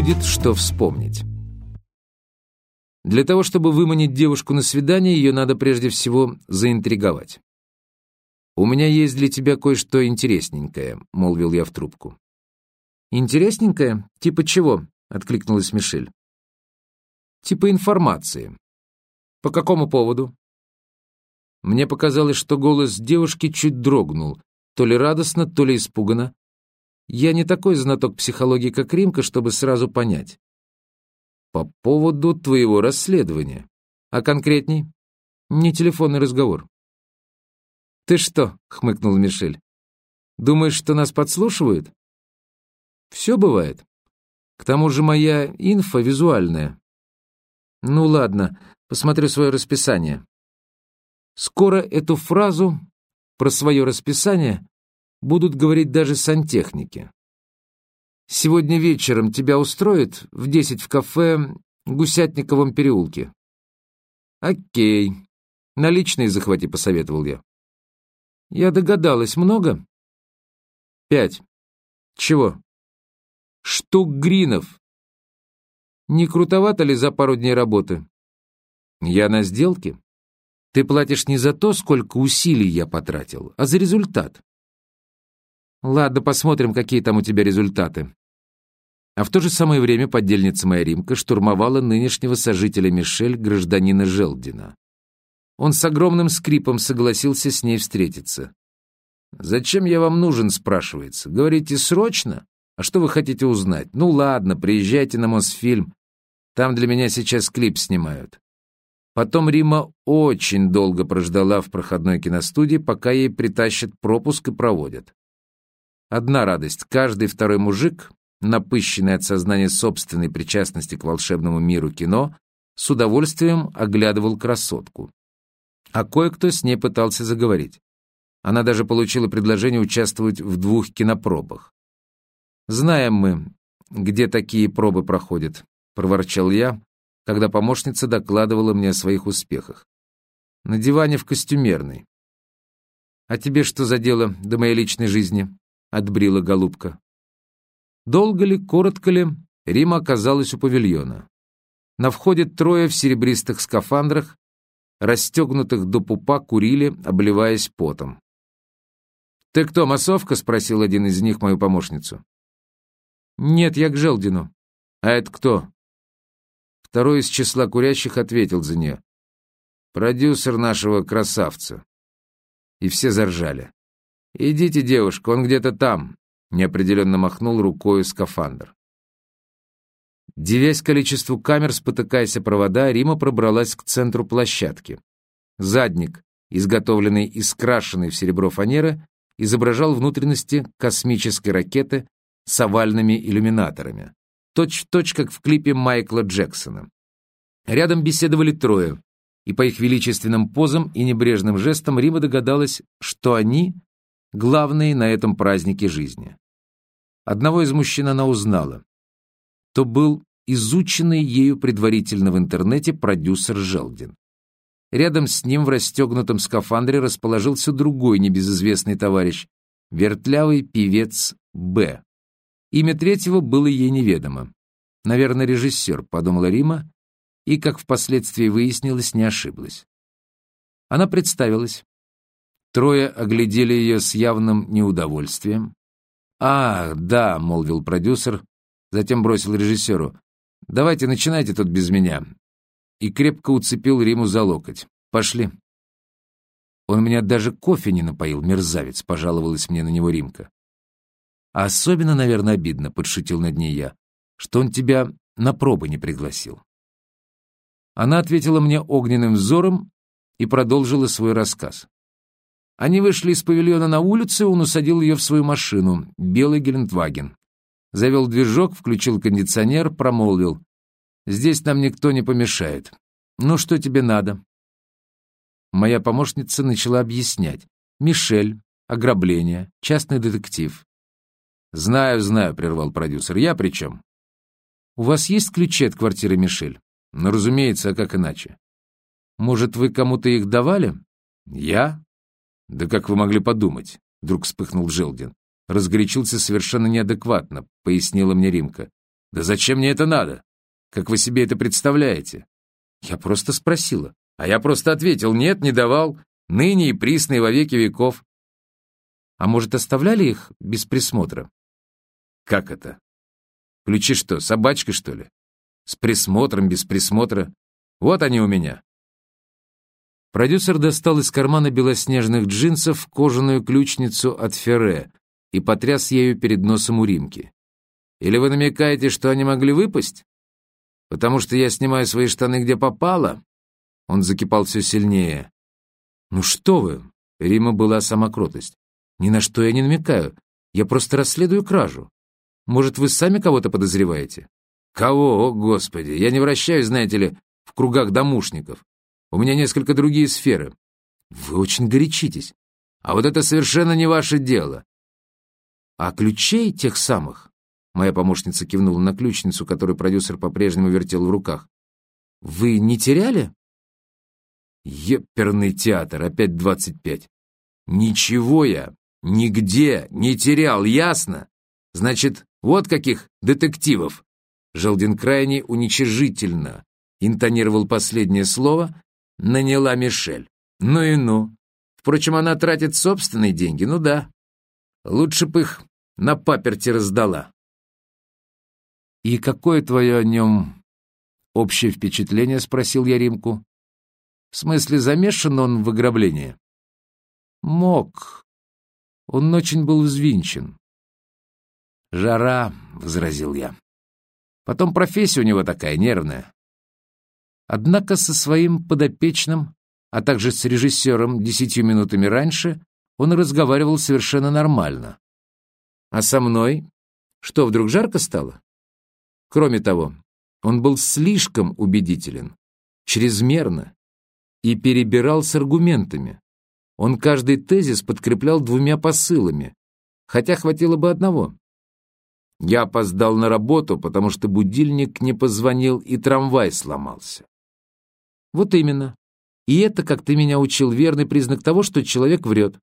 будет что вспомнить. Для того, чтобы выманить девушку на свидание, ее надо прежде всего заинтриговать. «У меня есть для тебя кое-что интересненькое», — молвил я в трубку. «Интересненькое? Типа чего?» — откликнулась Мишель. «Типа информации. По какому поводу?» Мне показалось, что голос девушки чуть дрогнул, то ли радостно, то ли испуганно. Я не такой знаток психологии, как Римка, чтобы сразу понять. По поводу твоего расследования. А конкретней? Не телефонный разговор. «Ты что?» — хмыкнул Мишель. «Думаешь, что нас подслушивают?» «Все бывает. К тому же моя инфа визуальная». «Ну ладно, посмотрю свое расписание». Скоро эту фразу про свое расписание будут говорить даже сантехники. Сегодня вечером тебя устроит в десять в кафе Гусятниковом переулке. Окей. Наличные захвати, посоветовал я. Я догадалась, много? Пять. Чего? Штук гринов. Не крутовато ли за пару дней работы? Я на сделке. Ты платишь не за то, сколько усилий я потратил, а за результат. Ладно, посмотрим, какие там у тебя результаты. А в то же самое время поддельница моя Римка штурмовала нынешнего сожителя Мишель, гражданина Желдина. Он с огромным скрипом согласился с ней встретиться. «Зачем я вам нужен?» — спрашивается. «Говорите, срочно? А что вы хотите узнать? Ну ладно, приезжайте на Мосфильм. Там для меня сейчас клип снимают». Потом Рима очень долго прождала в проходной киностудии, пока ей притащат пропуск и проводят. Одна радость — каждый второй мужик, напыщенный от сознания собственной причастности к волшебному миру кино, с удовольствием оглядывал красотку а кое-кто с ней пытался заговорить. Она даже получила предложение участвовать в двух кинопробах. «Знаем мы, где такие пробы проходят», — проворчал я, когда помощница докладывала мне о своих успехах. «На диване в костюмерной». «А тебе что за дело до моей личной жизни?» — отбрила голубка. Долго ли, коротко ли, Рима оказалась у павильона. На входе трое в серебристых скафандрах расстегнутых до пупа, курили, обливаясь потом. «Ты кто, массовка?» — спросил один из них мою помощницу. «Нет, я к Желдину». «А это кто?» Второй из числа курящих ответил за нее. «Продюсер нашего красавца». И все заржали. «Идите, девушка, он где-то там», — неопределенно махнул рукой скафандр. Девясь количеству камер, спотыкаясь о провода, Рима пробралась к центру площадки. Задник, изготовленный из крашеной в серебро фанеры, изображал внутренности космической ракеты с овальными иллюминаторами. Точь-в-точь, как в клипе Майкла Джексона. Рядом беседовали трое, и по их величественным позам и небрежным жестам Рима догадалась, что они — главные на этом празднике жизни. Одного из мужчин она узнала. То был изученный ею предварительно в интернете продюсер Желдин. Рядом с ним в расстегнутом скафандре расположился другой небезызвестный товарищ, вертлявый певец Б. Имя третьего было ей неведомо. Наверное, режиссер, подумала Рима, и, как впоследствии выяснилось, не ошиблась. Она представилась. Трое оглядели ее с явным неудовольствием. «А, да», — молвил продюсер, затем бросил режиссеру. Давайте начинайте тут без меня». И крепко уцепил Риму за локоть. «Пошли». «Он меня даже кофе не напоил, мерзавец», — пожаловалась мне на него Римка. «А особенно, наверное, обидно», — подшутил над ней я, «что он тебя на пробы не пригласил». Она ответила мне огненным взором и продолжила свой рассказ. Они вышли из павильона на улицу, и он усадил ее в свою машину, белый Гелендваген завел движок, включил кондиционер, промолвил. «Здесь нам никто не помешает. Ну, что тебе надо?» Моя помощница начала объяснять. «Мишель, ограбление, частный детектив». «Знаю, знаю», — прервал продюсер. «Я при чем?» «У вас есть ключи от квартиры Мишель?» «Ну, разумеется, а как иначе?» «Может, вы кому-то их давали?» «Я?» «Да как вы могли подумать?» — вдруг вспыхнул Желдин разгорячился совершенно неадекватно, пояснила мне Римка. «Да зачем мне это надо? Как вы себе это представляете?» Я просто спросила. А я просто ответил, нет, не давал, ныне и присно во веки веков. А может, оставляли их без присмотра? Как это? Ключи что, собачка, что ли? С присмотром, без присмотра? Вот они у меня. Продюсер достал из кармана белоснежных джинсов кожаную ключницу от Ферре и потряс ею перед носом у Римки. Или вы намекаете, что они могли выпасть? Потому что я снимаю свои штаны где попало?» Он закипал все сильнее. «Ну что вы!» — Рима была сама кротость. «Ни на что я не намекаю. Я просто расследую кражу. Может, вы сами кого-то подозреваете?» «Кого? О, Господи! Я не вращаюсь, знаете ли, в кругах домушников. У меня несколько другие сферы. Вы очень горячитесь. А вот это совершенно не ваше дело. А ключей тех самых Моя помощница кивнула на ключницу, которую продюсер по-прежнему вертел в руках. «Вы не теряли?» «Еперный театр, опять двадцать пять. Ничего я нигде не терял, ясно? Значит, вот каких детективов!» Желдин крайне уничижительно интонировал последнее слово, наняла Мишель. Ну и ну. Впрочем, она тратит собственные деньги, ну да. Лучше бы их на паперти раздала. «И какое твое о нем общее впечатление?» — спросил я Римку. «В смысле, замешан он в ограблении?» «Мог. Он очень был взвинчен». «Жара», — возразил я. «Потом профессия у него такая нервная». Однако со своим подопечным, а также с режиссером десятью минутами раньше, он разговаривал совершенно нормально. А со мной? Что, вдруг жарко стало? Кроме того, он был слишком убедителен, чрезмерно, и перебирал с аргументами. Он каждый тезис подкреплял двумя посылами, хотя хватило бы одного. Я опоздал на работу, потому что будильник не позвонил и трамвай сломался. Вот именно. И это, как ты меня учил, верный признак того, что человек врет.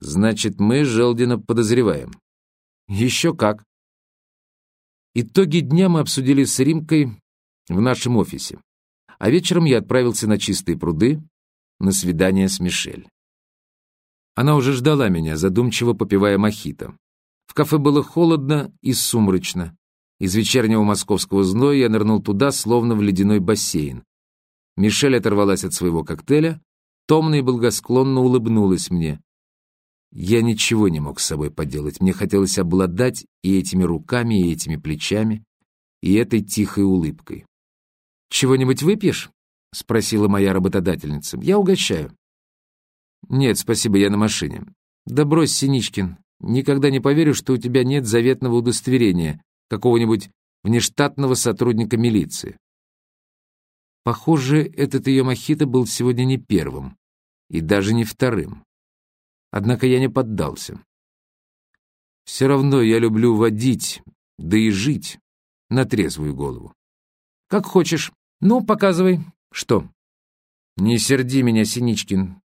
Значит, мы Желдина подозреваем. Еще как. Итоги дня мы обсудили с Римкой в нашем офисе, а вечером я отправился на чистые пруды на свидание с Мишель. Она уже ждала меня, задумчиво попивая мохито. В кафе было холодно и сумрачно. Из вечернего московского зноя я нырнул туда, словно в ледяной бассейн. Мишель оторвалась от своего коктейля, томно и благосклонно улыбнулась мне. Я ничего не мог с собой поделать. Мне хотелось обладать и этими руками, и этими плечами, и этой тихой улыбкой. «Чего-нибудь выпьешь?» — спросила моя работодательница. «Я угощаю». «Нет, спасибо, я на машине». «Да брось, Синичкин, никогда не поверю, что у тебя нет заветного удостоверения, какого-нибудь внештатного сотрудника милиции». Похоже, этот ее мохито был сегодня не первым и даже не вторым. Однако я не поддался. Все равно я люблю водить, да и жить на трезвую голову. Как хочешь. Ну, показывай. Что? Не серди меня, Синичкин.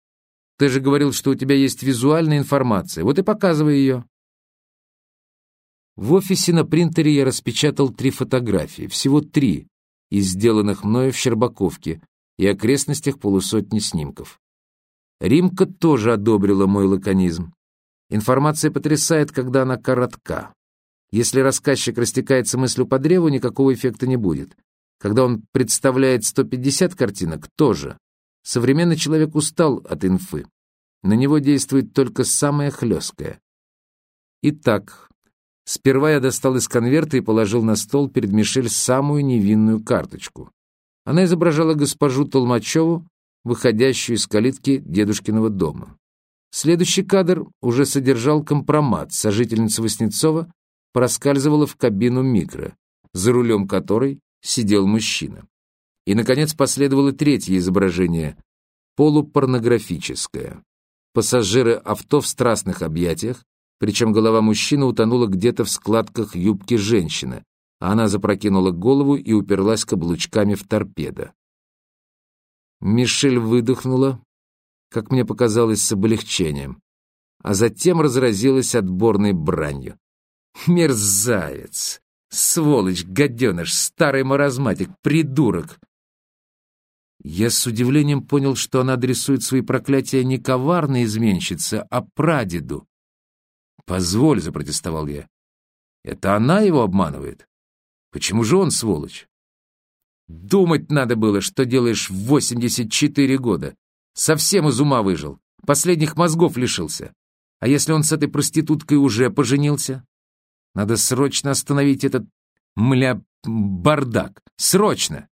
Ты же говорил, что у тебя есть визуальная информация. Вот и показывай ее. В офисе на принтере я распечатал три фотографии, всего три, из сделанных мною в Щербаковке и окрестностях полусотни снимков. Римка тоже одобрила мой лаконизм. Информация потрясает, когда она коротка. Если рассказчик растекается мыслью по древу, никакого эффекта не будет. Когда он представляет 150 картинок, тоже. Современный человек устал от инфы. На него действует только самое хлесткое. Итак, сперва я достал из конверта и положил на стол перед Мишель самую невинную карточку. Она изображала госпожу Толмачеву, выходящую из калитки дедушкиного дома. Следующий кадр уже содержал компромат. Сожительница Васнецова проскальзывала в кабину микро, за рулем которой сидел мужчина. И, наконец, последовало третье изображение, полупорнографическое. Пассажиры авто в страстных объятиях, причем голова мужчины утонула где-то в складках юбки женщины, а она запрокинула голову и уперлась каблучками в торпедо. Мишель выдохнула, как мне показалось, с облегчением, а затем разразилась отборной бранью. «Мерзавец! Сволочь, гаденыш, старый маразматик, придурок!» Я с удивлением понял, что она адресует свои проклятия не коварной изменщице, а прадеду. «Позволь», — запротестовал я. «Это она его обманывает? Почему же он сволочь?» «Думать надо было, что делаешь в 84 года. Совсем из ума выжил, последних мозгов лишился. А если он с этой проституткой уже поженился? Надо срочно остановить этот, мля, бардак. Срочно!»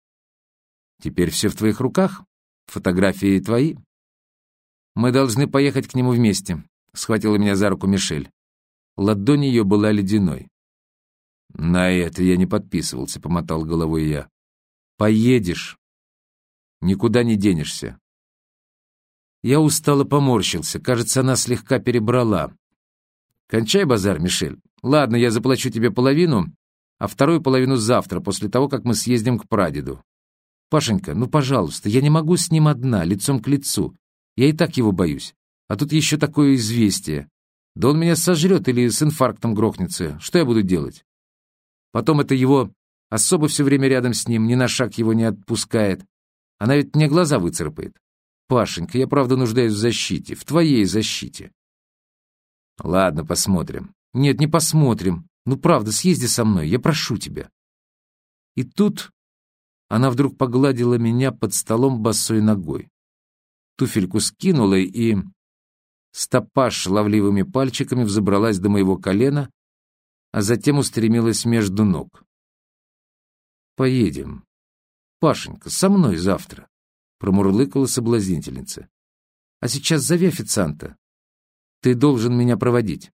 Теперь все в твоих руках. Фотографии твои. Мы должны поехать к нему вместе, — схватила меня за руку Мишель. Ладонь ее была ледяной. На это я не подписывался, — помотал головой я. Поедешь. Никуда не денешься. Я устало поморщился. Кажется, она слегка перебрала. Кончай базар, Мишель. Ладно, я заплачу тебе половину, а вторую половину завтра, после того, как мы съездим к прадеду. «Пашенька, ну, пожалуйста, я не могу с ним одна, лицом к лицу. Я и так его боюсь. А тут еще такое известие. Да он меня сожрет или с инфарктом грохнется. Что я буду делать? Потом это его особо все время рядом с ним, ни на шаг его не отпускает. Она ведь мне глаза выцарапает. Пашенька, я правда нуждаюсь в защите, в твоей защите. Ладно, посмотрим. Нет, не посмотрим. Ну, правда, съезди со мной, я прошу тебя. И тут она вдруг погладила меня под столом босой ногой. Туфельку скинула и... Стопа шаловливыми пальчиками взобралась до моего колена, а затем устремилась между ног. «Поедем. Пашенька, со мной завтра», — промурлыкала соблазнительница. «А сейчас зови официанта. Ты должен меня проводить».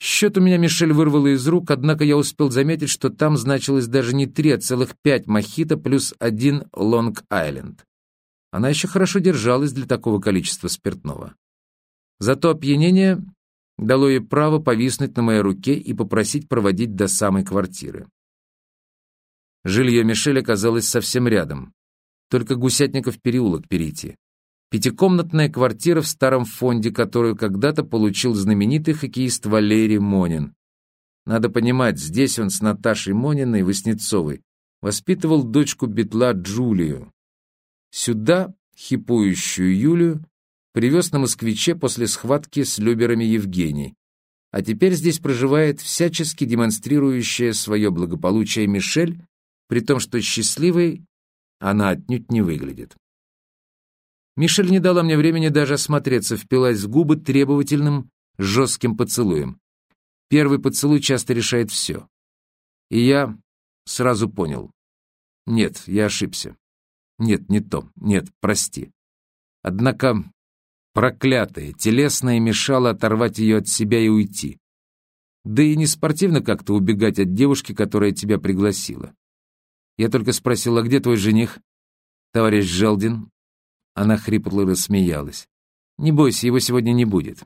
Счет у меня Мишель вырвала из рук, однако я успел заметить, что там значилось даже не три, а целых пять мохито плюс один Лонг-Айленд. Она еще хорошо держалась для такого количества спиртного. Зато опьянение дало ей право повиснуть на моей руке и попросить проводить до самой квартиры. Жилье Мишель оказалось совсем рядом. Только Гусятников переулок перейти. Пятикомнатная квартира в старом фонде, которую когда-то получил знаменитый хоккеист Валерий Монин. Надо понимать, здесь он с Наташей Мониной Васнецовой воспитывал дочку Бетла Джулию. Сюда, хипующую Юлию, привез на москвиче после схватки с люберами Евгений. А теперь здесь проживает всячески демонстрирующая свое благополучие Мишель, при том, что счастливой она отнюдь не выглядит. Мишель не дала мне времени даже осмотреться, впилась в губы требовательным, жестким поцелуем. Первый поцелуй часто решает все. И я сразу понял. Нет, я ошибся. Нет, не то. Нет, прости. Однако проклятое, телесное мешало оторвать ее от себя и уйти. Да и не спортивно как-то убегать от девушки, которая тебя пригласила. Я только спросил, а где твой жених? Товарищ Желдин, она хрипло рассмеялась. «Не бойся, его сегодня не будет.